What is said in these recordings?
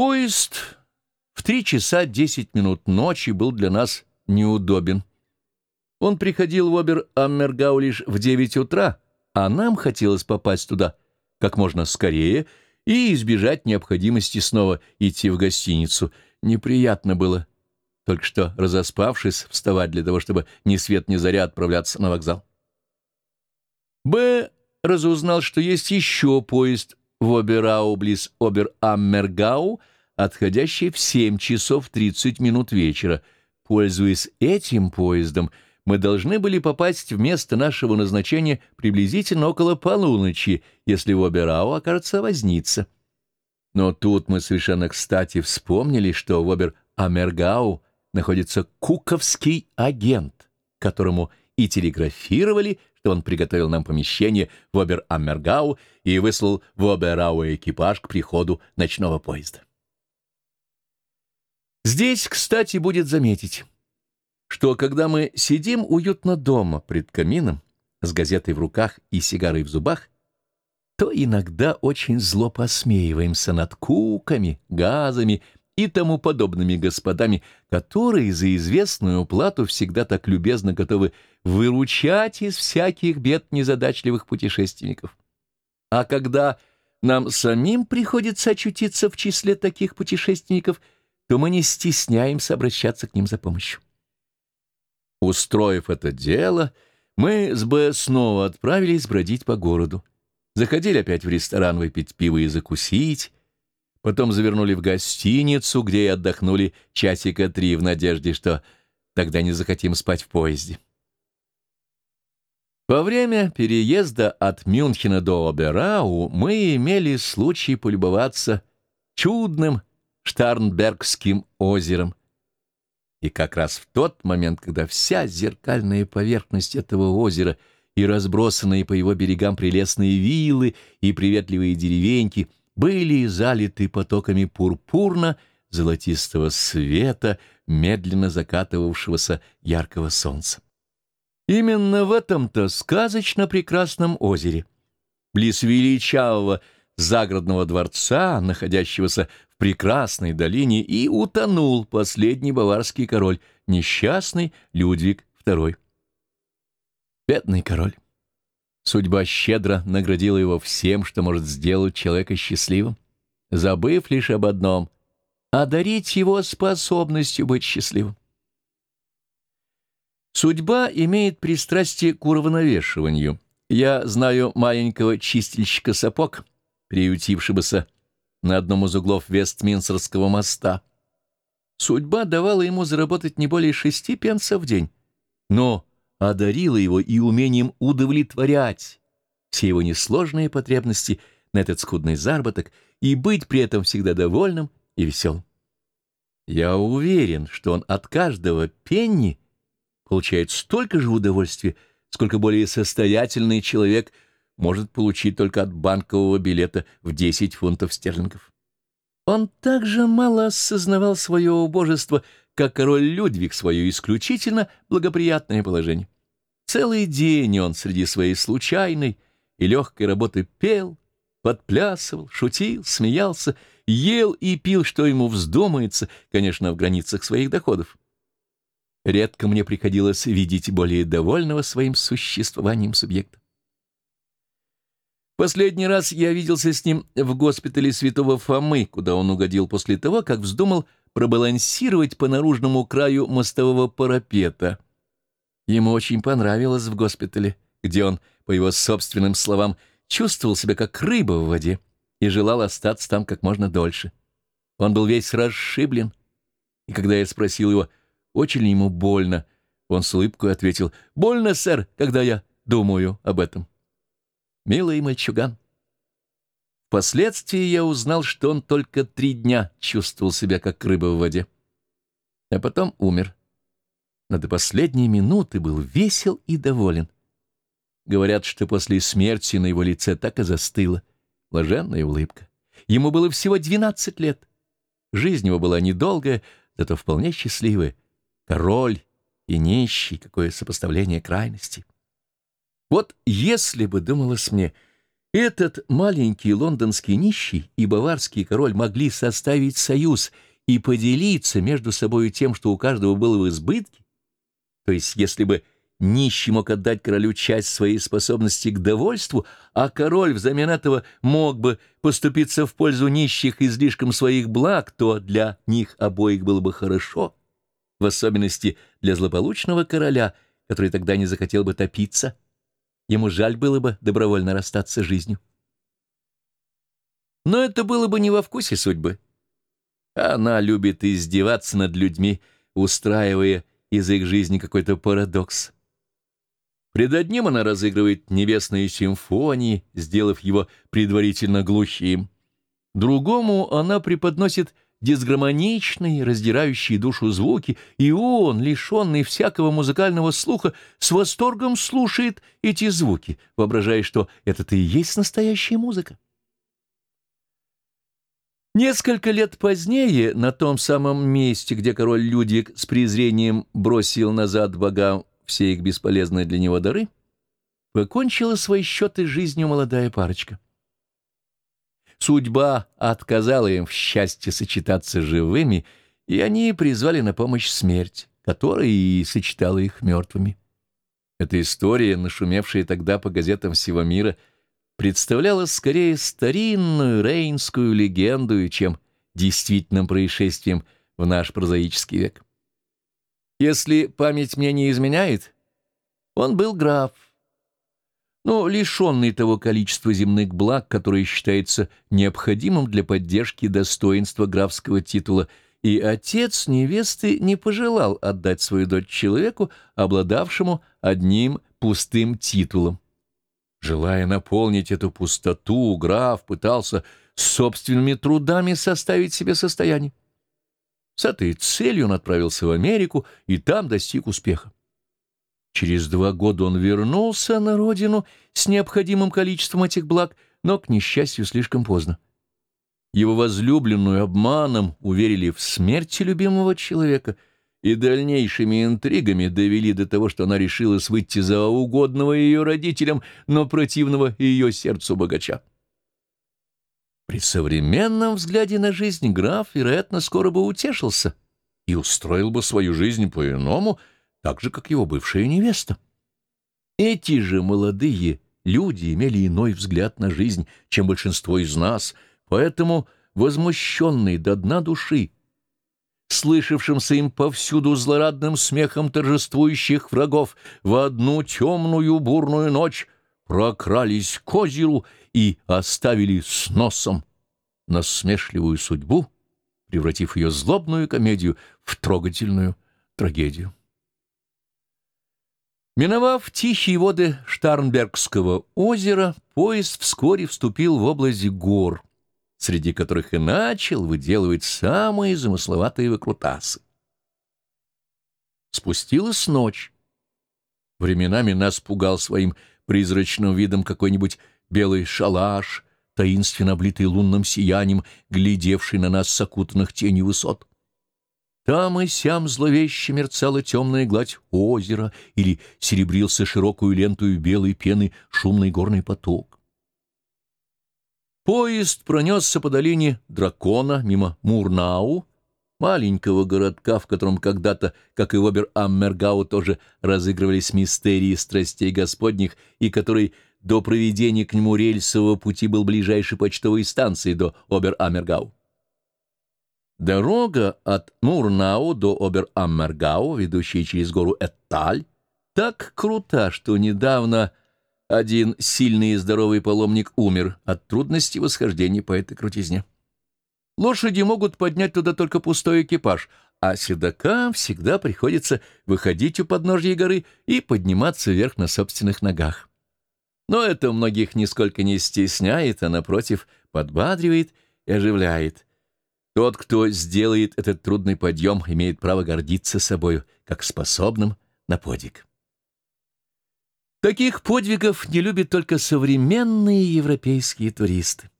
Поезд в три часа десять минут ночи был для нас неудобен. Он приходил в Обер-Аммергау лишь в девять утра, а нам хотелось попасть туда как можно скорее и избежать необходимости снова идти в гостиницу. Неприятно было, только что разоспавшись, вставать для того, чтобы ни свет ни заря отправляться на вокзал. Б. разузнал, что есть еще поезд в Оберау близ Обер-Аммергау, отходящий в 7 часов 30 минут вечера. Пользуясь этим поездом, мы должны были попасть в место нашего назначения приблизительно около полуночи, если в Оберау окажется возница. Но тут мы совершенно кстати вспомнили, что в Обер-Амергау находится куковский агент, которому и телеграфировали, что он приготовил нам помещение в Обер-Аммергау и выслал в Оберау экипаж к приходу ночного поезда. Здесь, кстати, будет заметить, что когда мы сидим уютно дома пред камином, с газетой в руках и сигарой в зубах, то иногда очень зло посмеиваемся над куками, газами и тому подобными господами, которые за известную плату всегда так любезно готовы выручать из всяких бед незадачливых путешественников. А когда нам самим приходится очутиться в числе таких путешественников, то мы не стесняемся обращаться к ним за помощью. Устроив это дело, мы с Б снова отправились бродить по городу. Заходили опять в ресторан выпить пиво и закусить, Потом завернули в гостиницу, где и отдохнули часика три в надежде, что тогда не захотим спать в поезде. Во время переезда от Мюнхена до Оберау мы имели случай полюбоваться чудным Штарнбергским озером. И как раз в тот момент, когда вся зеркальная поверхность этого озера и разбросанные по его берегам прелестные виллы и приветливые деревеньки — были залиты потоками пурпурно-золотистого света, медленно закатывавшегося яркого солнца. Именно в этом-то сказочно прекрасном озере, близ величавого загородного дворца, находящегося в прекрасной долине, и утонул последний баварский король, несчастный Людвиг II. Бедный король. Судьба щедро наградила его всем, что может сделать человека счастливым, забыв лишь об одном — одарить его способностью быть счастливым. Судьба имеет пристрастие к уравновешиванию. Я знаю маленького чистильщика сапог, приютившегося на одном из углов Вестминстерского моста. Судьба давала ему заработать не более шести пенсов в день. Но одарила его и умением удовлетворять все его несложные потребности на этот скудный заработок и быть при этом всегда довольным и веселым. Я уверен, что он от каждого пенни получает столько же удовольствия, сколько более состоятельный человек может получить только от банкового билета в 10 фунтов стерлингов. Он также мало осознавал свое убожество, как король Людвиг свое исключительно благоприятное положение. Целый день он среди своей случайной и легкой работы пел, подплясывал, шутил, смеялся, ел и пил, что ему вздумается, конечно, в границах своих доходов. Редко мне приходилось видеть более довольного своим существованием субъекта. Последний раз я виделся с ним в госпитале святого Фомы, куда он угодил после того, как вздумал пробалансировать по наружному краю мостового парапета. Ему очень понравилось в госпитале, где он, по его собственным словам, чувствовал себя как рыба в воде и желал остаться там как можно дольше. Он был весь расшиблен, и когда я спросил его, очень ли ему больно, он с улыбкой ответил, «Больно, сэр, когда я думаю об этом». Милый мальчуган. Впоследствии я узнал, что он только три дня чувствовал себя как рыба в воде, а потом умер но до последней минуты был весел и доволен. Говорят, что после смерти на его лице так и застыла блаженная улыбка. Ему было всего двенадцать лет. Жизнь его была недолгая, зато вполне счастливая. Король и нищий, какое сопоставление крайности. Вот если бы, думалось мне, Этот маленький лондонский нищий и баварский король могли составить союз и поделиться между собой тем, что у каждого было в избытке. То есть, если бы нищий мог отдать королю часть своей способности к довольству, а король взамен этого мог бы поступиться в пользу нищих излишком своих благ, то для них обоих было бы хорошо, в особенности для злополучного короля, который тогда не захотел бы топиться. Ему жаль было бы добровольно расстаться с жизнью. Но это было бы не во вкусе судьбы. Она любит издеваться над людьми, устраивая из их жизни какой-то парадокс. Пред одним она разыгрывает небесные симфонии, сделав его предварительно глухим. Другому она преподносит дисгармоничные, раздирающие душу звуки, и он, лишенный всякого музыкального слуха, с восторгом слушает эти звуки, воображая, что это-то и есть настоящая музыка. Несколько лет позднее, на том самом месте, где король Людвиг с презрением бросил назад богам все их бесполезные для него дары, покончила свои счеты жизнью молодая парочка. Судьба отказала им в счастье сочетаться живыми, и они призвали на помощь смерть, которая и сочетала их мертвыми. Эта история, нашумевшая тогда по газетам всего мира, представляла скорее старинную рейнскую легенду, чем действительным происшествием в наш прозаический век. Если память мне не изменяет, он был граф, но лишенный того количества земных благ, которое считается необходимым для поддержки достоинства графского титула, и отец невесты не пожелал отдать свою дочь человеку, обладавшему одним пустым титулом. Желая наполнить эту пустоту, граф пытался собственными трудами составить себе состояние. С этой целью он отправился в Америку и там достиг успеха. Через два года он вернулся на родину с необходимым количеством этих благ, но, к несчастью, слишком поздно. Его возлюбленную обманом уверили в смерти любимого человека и дальнейшими интригами довели до того, что она решилась выйти за угодного ее родителям, но противного ее сердцу богача. При современном взгляде на жизнь граф, вероятно, скоро бы утешился и устроил бы свою жизнь по-иному — так же, как его бывшая невеста. Эти же молодые люди имели иной взгляд на жизнь, чем большинство из нас, поэтому, возмущенные до дна души, слышавшимся им повсюду злорадным смехом торжествующих врагов, в одну темную бурную ночь прокрались к озеру и оставили с носом насмешливую судьбу, превратив ее злобную комедию в трогательную трагедию. Миновав тихие воды Штарнбергского озера, поезд вскоре вступил в область гор, среди которых и начал выделывать самые замысловатые выкрутасы. Спустилась ночь. Временами нас пугал своим призрачным видом какой-нибудь белый шалаш, таинственно облитый лунным сиянием, глядевший на нас с окутанных тенью высот. Там и сям зловеще мерцала темная гладь озера или серебрился широкую лентую белой пены шумный горный поток. Поезд пронесся по долине Дракона мимо Мурнау, маленького городка, в котором когда-то, как и в Обер-Аммергау, тоже разыгрывались мистерии страстей господних, и который до проведения к нему рельсового пути был ближайшей почтовой станцией до Обер-Аммергау. Дорога от Мурнау до Обер-Аммергау, ведущая через гору Этталь, так крута, что недавно один сильный и здоровый паломник умер от трудности восхождения по этой крутизне. Лошади могут поднять туда только пустой экипаж, а седокам всегда приходится выходить у подножья горы и подниматься вверх на собственных ногах. Но это многих нисколько не стесняет, а, напротив, подбадривает и оживляет — тот, кто сделает этот трудный подъем, имеет право гордиться собою, как способным на подвиг. Таких подвигов не любят только современные европейские туристы.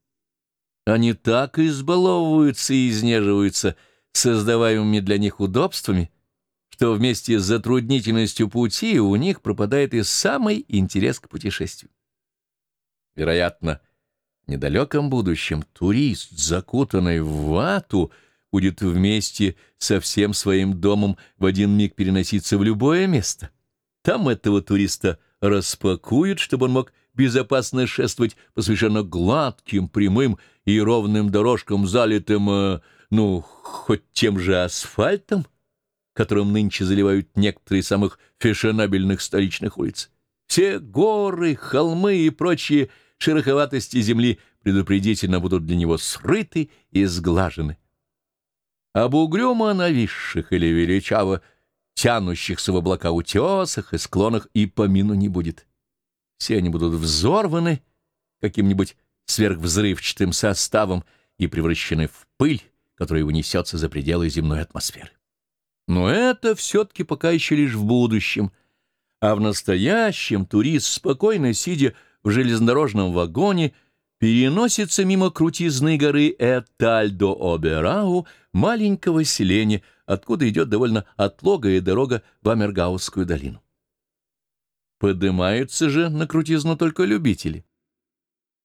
Они так избаловываются и изнеживаются создаваемыми для них удобствами, что вместе с затруднительностью пути у них пропадает и самый интерес к путешествию. Вероятно, недалеком будущем турист, закутанный в вату, будет вместе со всем своим домом в один миг переноситься в любое место. Там этого туриста распакуют, чтобы он мог безопасно шествовать по совершенно гладким, прямым и ровным дорожкам, залитым, э, ну, хоть тем же асфальтом, которым нынче заливают некоторые самых фешенабельных столичных улиц. Все горы, холмы и прочие шероховатости земли предупредительно будут для него срыты и сглажены. Об угрюмо нависших или величаво тянущихся в облака утесах и склонах и помину не будет. Все они будут взорваны каким-нибудь сверхвзрывчатым составом и превращены в пыль, которая унесется за пределы земной атмосферы. Но это все-таки пока еще лишь в будущем, а в настоящем турист, спокойно сидя в железнодорожном вагоне, переносится мимо крутизны горы Этальдо-Оберау, маленького селения, откуда идет довольно отлогая дорога в Амергаусскую долину. Поднимаются же на крутизну только любители.